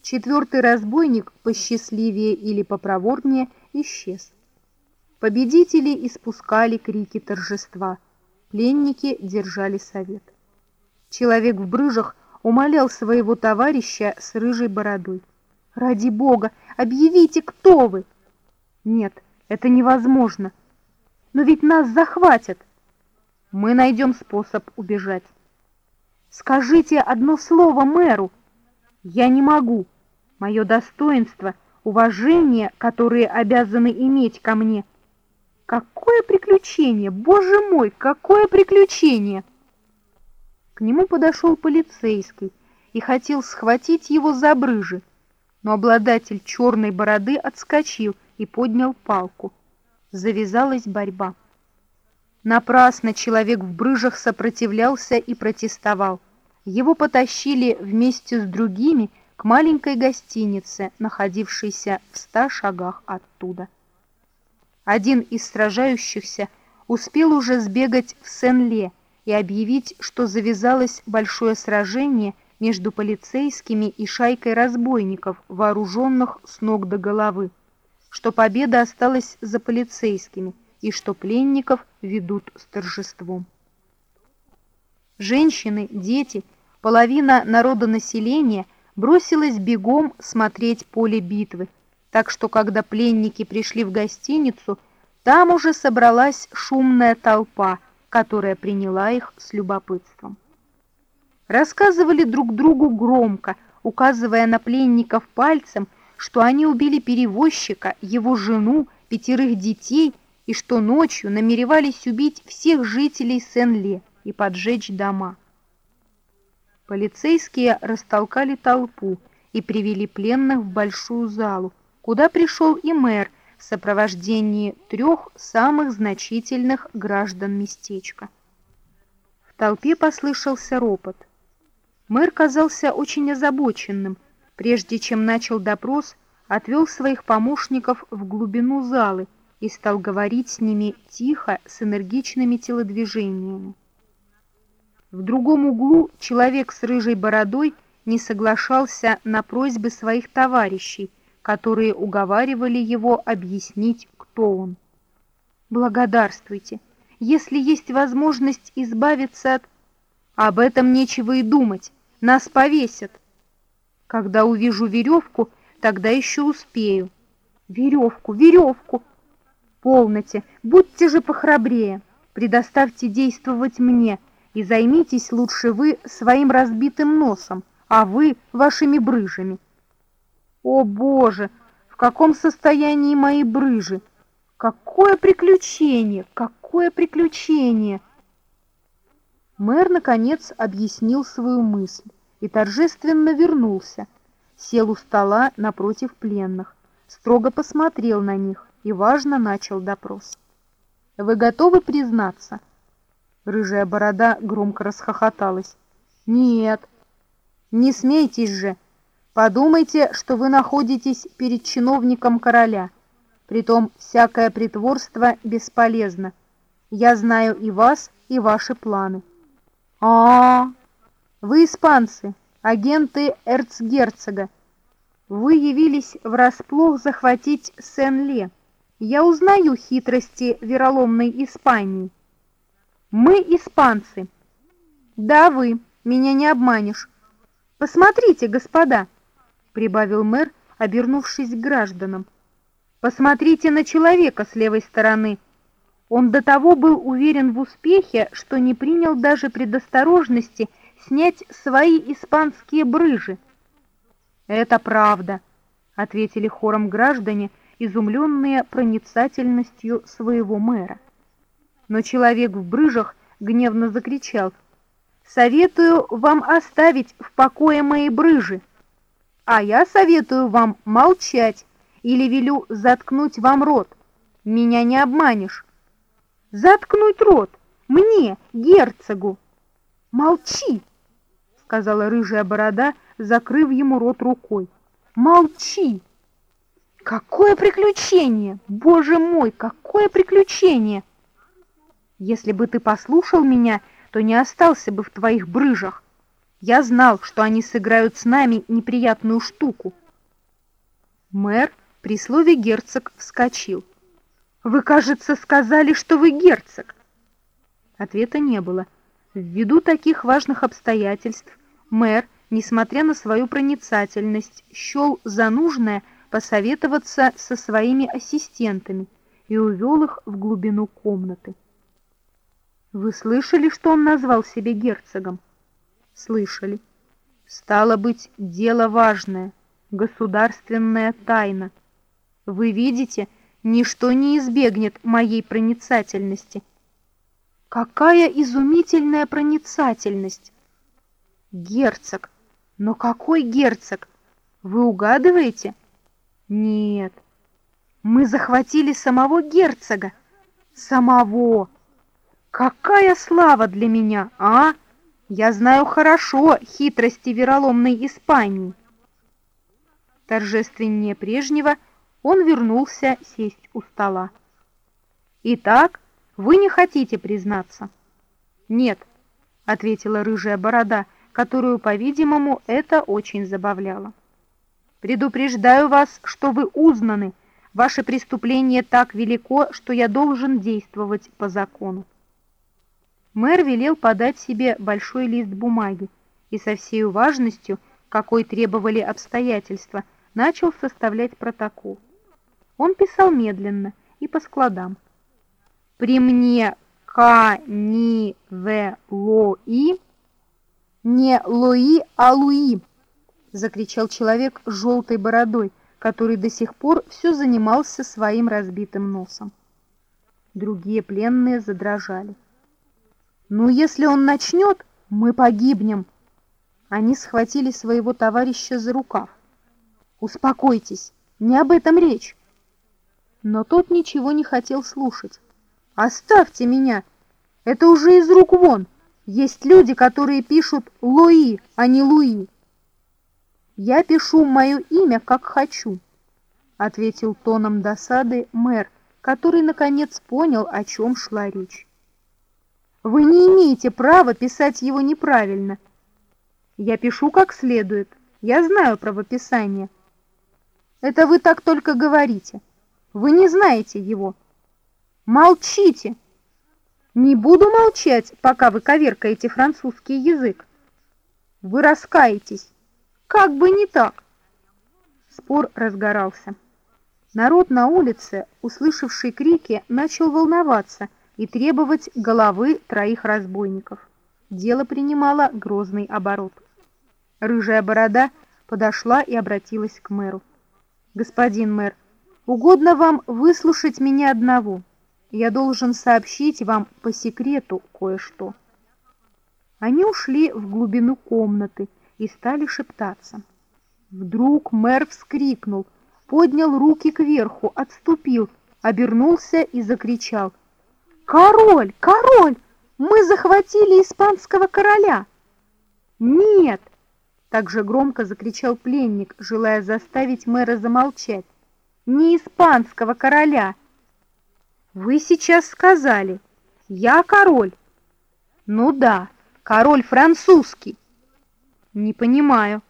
Четвертый разбойник, посчастливее или попроворнее, исчез. Победители испускали крики торжества, пленники держали совет. Человек в брыжах умолял своего товарища с рыжей бородой. «Ради Бога, объявите, кто вы!» «Нет, это невозможно. Но ведь нас захватят!» «Мы найдем способ убежать». «Скажите одно слово мэру!» «Я не могу. Мое достоинство, уважение, которые обязаны иметь ко мне — Какое приключение! Боже мой, какое приключение! К нему подошел полицейский и хотел схватить его за брыжи, но обладатель черной бороды отскочил и поднял палку. Завязалась борьба. Напрасно человек в брыжах сопротивлялся и протестовал. Его потащили вместе с другими к маленькой гостинице, находившейся в ста шагах оттуда. Один из сражающихся успел уже сбегать в Сен-Ле и объявить, что завязалось большое сражение между полицейскими и шайкой разбойников, вооруженных с ног до головы, что победа осталась за полицейскими и что пленников ведут с торжеством. Женщины, дети, половина народонаселения бросилась бегом смотреть поле битвы, так что когда пленники пришли в гостиницу, там уже собралась шумная толпа, которая приняла их с любопытством. Рассказывали друг другу громко, указывая на пленников пальцем, что они убили перевозчика, его жену, пятерых детей и что ночью намеревались убить всех жителей Сен-Ле и поджечь дома. Полицейские растолкали толпу и привели пленных в большую залу, куда пришел и мэр в сопровождении трех самых значительных граждан местечка. В толпе послышался ропот. Мэр казался очень озабоченным. Прежде чем начал допрос, отвел своих помощников в глубину залы и стал говорить с ними тихо, с энергичными телодвижениями. В другом углу человек с рыжей бородой не соглашался на просьбы своих товарищей, которые уговаривали его объяснить, кто он. Благодарствуйте. Если есть возможность избавиться от... Об этом нечего и думать. Нас повесят. Когда увижу веревку, тогда еще успею. Веревку, веревку. Полноте, будьте же похрабрее. Предоставьте действовать мне и займитесь лучше вы своим разбитым носом, а вы вашими брыжами. О, Боже, в каком состоянии мои брыжи? Какое приключение, какое приключение! Мэр, наконец, объяснил свою мысль и торжественно вернулся, сел у стола напротив пленных, строго посмотрел на них и важно начал допрос. «Вы готовы признаться?» Рыжая борода громко расхохоталась. «Нет». «Не смейтесь же!» Подумайте, что вы находитесь перед чиновником короля. Притом всякое притворство бесполезно. Я знаю и вас, и ваши планы. А, -а, -а вы испанцы, агенты эрцгерцога. Вы явились врасплох захватить Сен-Ле. Я узнаю хитрости вероломной Испании. Мы испанцы. Да, вы, меня не обманешь. Посмотрите, господа, прибавил мэр, обернувшись к гражданам. Посмотрите на человека с левой стороны. Он до того был уверен в успехе, что не принял даже предосторожности снять свои испанские брыжи. «Это правда», — ответили хором граждане, изумленные проницательностью своего мэра. Но человек в брыжах гневно закричал, «Советую вам оставить в покое мои брыжи, а я советую вам молчать» или велю заткнуть вам рот. Меня не обманешь. Заткнуть рот? Мне, герцогу. Молчи, сказала рыжая борода, закрыв ему рот рукой. Молчи. Какое приключение! Боже мой, какое приключение! Если бы ты послушал меня, то не остался бы в твоих брыжах. Я знал, что они сыграют с нами неприятную штуку. Мэр при слове герцог вскочил. «Вы, кажется, сказали, что вы герцог!» Ответа не было. Ввиду таких важных обстоятельств мэр, несмотря на свою проницательность, счел за нужное посоветоваться со своими ассистентами и увел их в глубину комнаты. «Вы слышали, что он назвал себя герцогом?» «Слышали. Стало быть, дело важное, государственная тайна». Вы видите, ничто не избегнет моей проницательности. Какая изумительная проницательность! Герцог! Но какой герцог? Вы угадываете? Нет. Мы захватили самого герцога. Самого! Какая слава для меня, а? Я знаю хорошо хитрости вероломной Испании. Торжественнее прежнего — он вернулся сесть у стола. «Итак, вы не хотите признаться?» «Нет», — ответила рыжая борода, которую, по-видимому, это очень забавляло. «Предупреждаю вас, что вы узнаны. Ваше преступление так велико, что я должен действовать по закону». Мэр велел подать себе большой лист бумаги и со всей важностью, какой требовали обстоятельства, начал составлять протокол. Он писал медленно и по складам. «При мне ка-ни в лои не лои, а луи!» закричал человек с желтой бородой, который до сих пор все занимался своим разбитым носом. Другие пленные задрожали. «Ну, если он начнет, мы погибнем!» Они схватили своего товарища за рукав. «Успокойтесь, не об этом речь. Но тот ничего не хотел слушать. «Оставьте меня! Это уже из рук вон! Есть люди, которые пишут «Луи», а не «Луи». «Я пишу мое имя, как хочу», — ответил тоном досады мэр, который, наконец, понял, о чем шла речь. «Вы не имеете права писать его неправильно. Я пишу как следует. Я знаю правописание. Это вы так только говорите». Вы не знаете его. Молчите! Не буду молчать, пока вы коверкаете французский язык. Вы раскаетесь. Как бы не так. Спор разгорался. Народ на улице, услышавший крики, начал волноваться и требовать головы троих разбойников. Дело принимало грозный оборот. Рыжая борода подошла и обратилась к мэру. «Господин мэр, Угодно вам выслушать меня одного. Я должен сообщить вам по секрету кое-что. Они ушли в глубину комнаты и стали шептаться. Вдруг мэр вскрикнул, поднял руки кверху, отступил, обернулся и закричал. «Король! Король! Мы захватили испанского короля!» «Нет!» — также громко закричал пленник, желая заставить мэра замолчать не испанского короля. Вы сейчас сказали, Я король. Ну да, король французский. Не понимаю.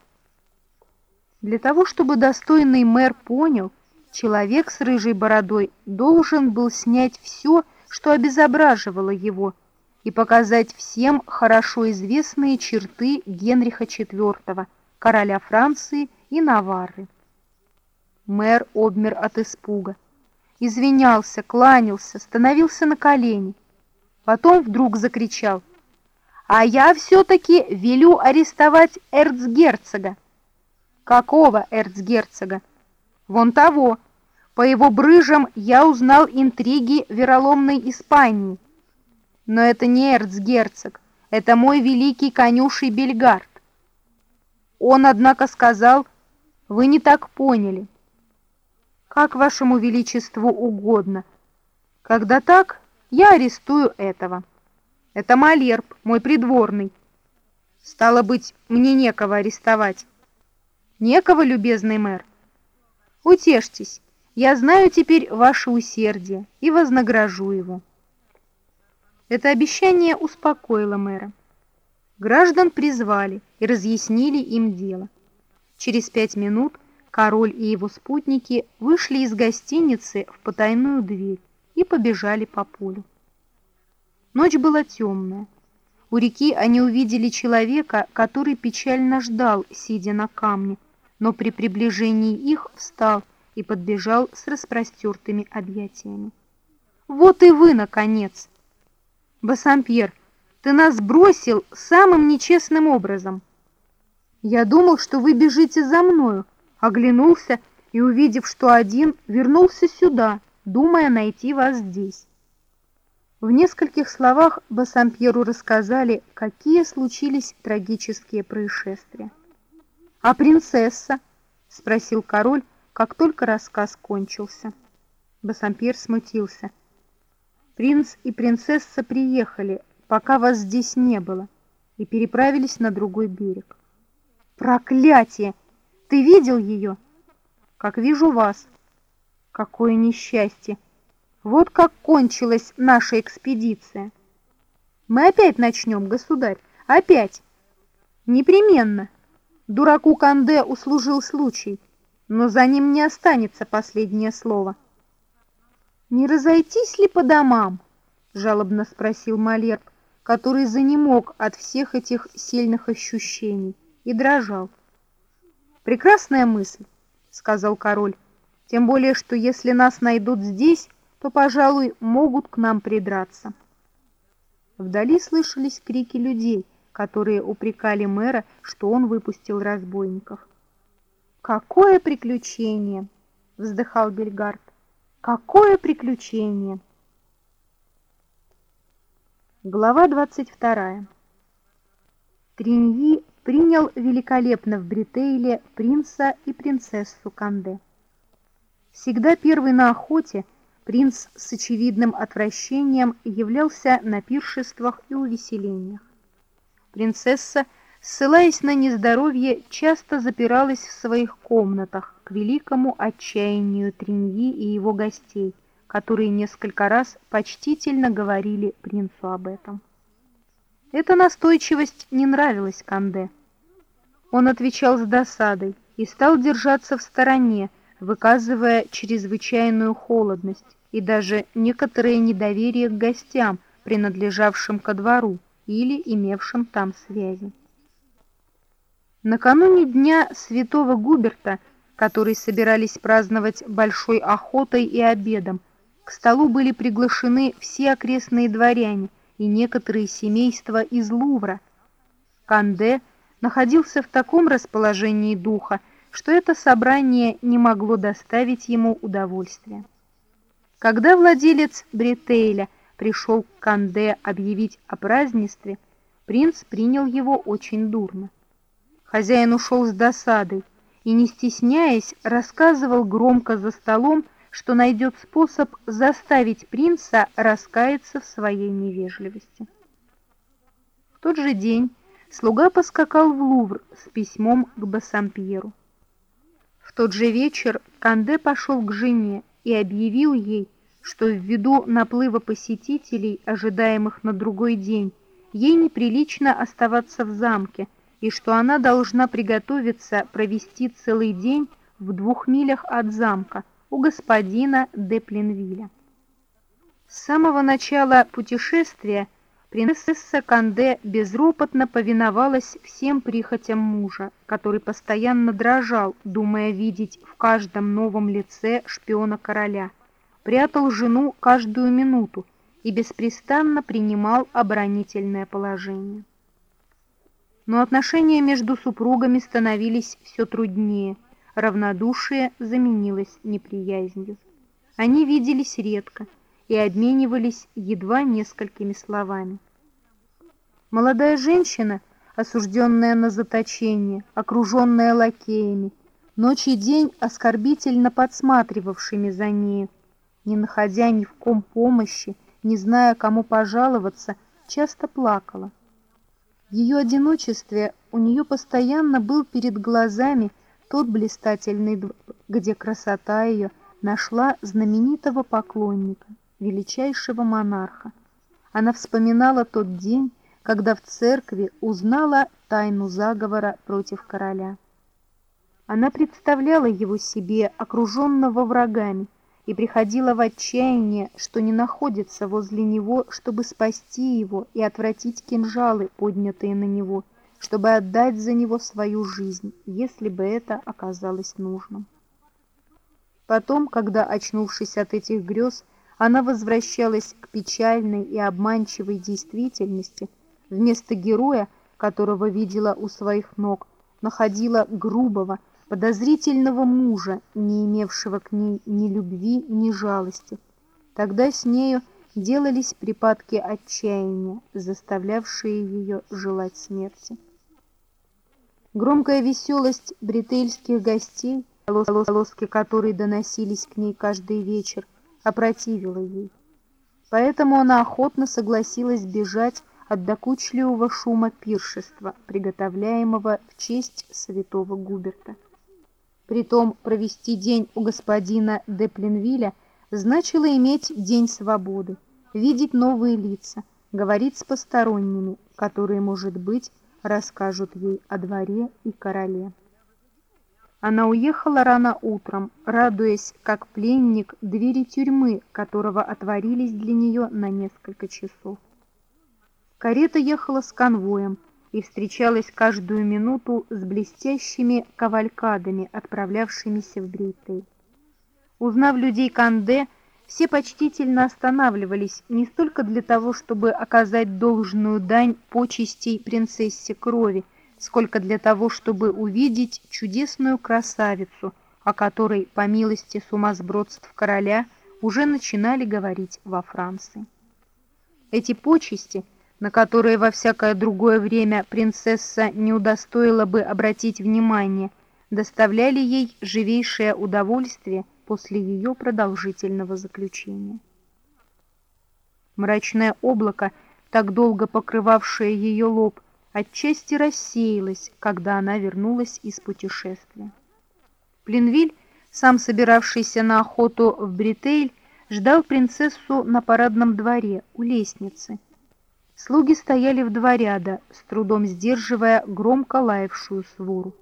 Для того, чтобы достойный мэр понял, человек с рыжей бородой должен был снять все, что обезображивало его, и показать всем хорошо известные черты Генриха IV, короля Франции и Наварры. Мэр обмер от испуга. Извинялся, кланялся, становился на колени. Потом вдруг закричал. «А я все-таки велю арестовать эрцгерцога!» Какого эрцгерцога? Вон того. По его брыжам я узнал интриги вероломной Испании. Но это не эрцгерцог, это мой великий конюший Бельгард. Он, однако, сказал, вы не так поняли. Как вашему величеству угодно. Когда так, я арестую этого. Это Малерб, мой придворный. Стало быть, мне некого арестовать. Некого, любезный мэр. Утешьтесь, я знаю теперь ваше усердие и вознагражу его. Это обещание успокоило мэра. Граждан призвали и разъяснили им дело. Через пять минут король и его спутники вышли из гостиницы в потайную дверь и побежали по полю. Ночь была темная. У реки они увидели человека, который печально ждал, сидя на камне, но при приближении их встал и подбежал с распростертыми объятиями. «Вот и вы, наконец!» «Бассампьер, ты нас бросил самым нечестным образом!» «Я думал, что вы бежите за мною», оглянулся и, увидев, что один, вернулся сюда, думая найти вас здесь. В нескольких словах Бассампьеру рассказали, какие случились трагические происшествия. «А принцесса?» — спросил король, как только рассказ кончился. Бассампьер смутился. «Принц и принцесса приехали, пока вас здесь не было, и переправились на другой берег». «Проклятие! Ты видел ее?» «Как вижу вас». «Какое несчастье! Вот как кончилась наша экспедиция!» «Мы опять начнем, государь, опять!» «Непременно!» Дураку Канде услужил случай, но за ним не останется последнее слово. «Не разойтись ли по домам?» — жалобно спросил Малерб, который занемог от всех этих сильных ощущений и дрожал. «Прекрасная мысль», — сказал король, «тем более, что если нас найдут здесь, то, пожалуй, могут к нам придраться». Вдали слышались крики людей — которые упрекали мэра, что он выпустил разбойников. «Какое приключение!» — вздыхал Бельгард. «Какое приключение!» Глава 22. Триньи принял великолепно в Бритейле принца и принцессу Канде. Всегда первый на охоте, принц с очевидным отвращением являлся на пиршествах и увеселениях. Принцесса, ссылаясь на нездоровье, часто запиралась в своих комнатах к великому отчаянию Триньи и его гостей, которые несколько раз почтительно говорили принцу об этом. Эта настойчивость не нравилась Канде. Он отвечал с досадой и стал держаться в стороне, выказывая чрезвычайную холодность и даже некоторое недоверие к гостям, принадлежавшим ко двору, или имевшим там связи. Накануне дня святого Губерта, который собирались праздновать большой охотой и обедом, к столу были приглашены все окрестные дворяне и некоторые семейства из Лувра. Канде находился в таком расположении духа, что это собрание не могло доставить ему удовольствия. Когда владелец Бретейля пришел к Канде объявить о празднестве, принц принял его очень дурно. Хозяин ушел с досадой и, не стесняясь, рассказывал громко за столом, что найдет способ заставить принца раскаяться в своей невежливости. В тот же день слуга поскакал в Лувр с письмом к Бассампьеру. В тот же вечер Канде пошел к жене и объявил ей, что ввиду наплыва посетителей, ожидаемых на другой день, ей неприлично оставаться в замке, и что она должна приготовиться провести целый день в двух милях от замка у господина де Пленвиля. С самого начала путешествия принцесса Канде безропотно повиновалась всем прихотям мужа, который постоянно дрожал, думая видеть в каждом новом лице шпиона короля, прятал жену каждую минуту и беспрестанно принимал оборонительное положение. Но отношения между супругами становились все труднее, равнодушие заменилось неприязнью. Они виделись редко и обменивались едва несколькими словами. Молодая женщина, осужденная на заточение, окруженная лакеями, ночь и день оскорбительно подсматривавшими за нею, не находя ни в ком помощи, не зная, кому пожаловаться, часто плакала. Ее одиночестве у нее постоянно был перед глазами тот блистательный двор, где красота ее нашла знаменитого поклонника, величайшего монарха. Она вспоминала тот день, когда в церкви узнала тайну заговора против короля. Она представляла его себе окруженного врагами и приходила в отчаяние, что не находится возле него, чтобы спасти его и отвратить кинжалы, поднятые на него, чтобы отдать за него свою жизнь, если бы это оказалось нужным. Потом, когда, очнувшись от этих грез, она возвращалась к печальной и обманчивой действительности, вместо героя, которого видела у своих ног, находила грубого, подозрительного мужа, не имевшего к ней ни любви, ни жалости. Тогда с нею делались припадки отчаяния, заставлявшие ее желать смерти. Громкая веселость брительских гостей, полоски которой доносились к ней каждый вечер, опротивила ей. Поэтому она охотно согласилась бежать от докучливого шума пиршества, приготовляемого в честь святого Губерта. Притом провести день у господина де Пленвиля значило иметь день свободы, видеть новые лица, говорить с посторонними, которые, может быть, расскажут ей о дворе и короле. Она уехала рано утром, радуясь, как пленник, двери тюрьмы, которого отворились для нее на несколько часов. Карета ехала с конвоем и встречалась каждую минуту с блестящими кавалькадами, отправлявшимися в Брейтей. Узнав людей Канде, все почтительно останавливались не столько для того, чтобы оказать должную дань почестей принцессе крови, сколько для того, чтобы увидеть чудесную красавицу, о которой, по милости сумасбродств короля, уже начинали говорить во Франции. Эти почести, на которые во всякое другое время принцесса не удостоила бы обратить внимание, доставляли ей живейшее удовольствие – после ее продолжительного заключения. Мрачное облако, так долго покрывавшее ее лоб, отчасти рассеялось, когда она вернулась из путешествия. Плинвиль, сам собиравшийся на охоту в Бритейль, ждал принцессу на парадном дворе у лестницы. Слуги стояли в два ряда, с трудом сдерживая громко лаявшую свору.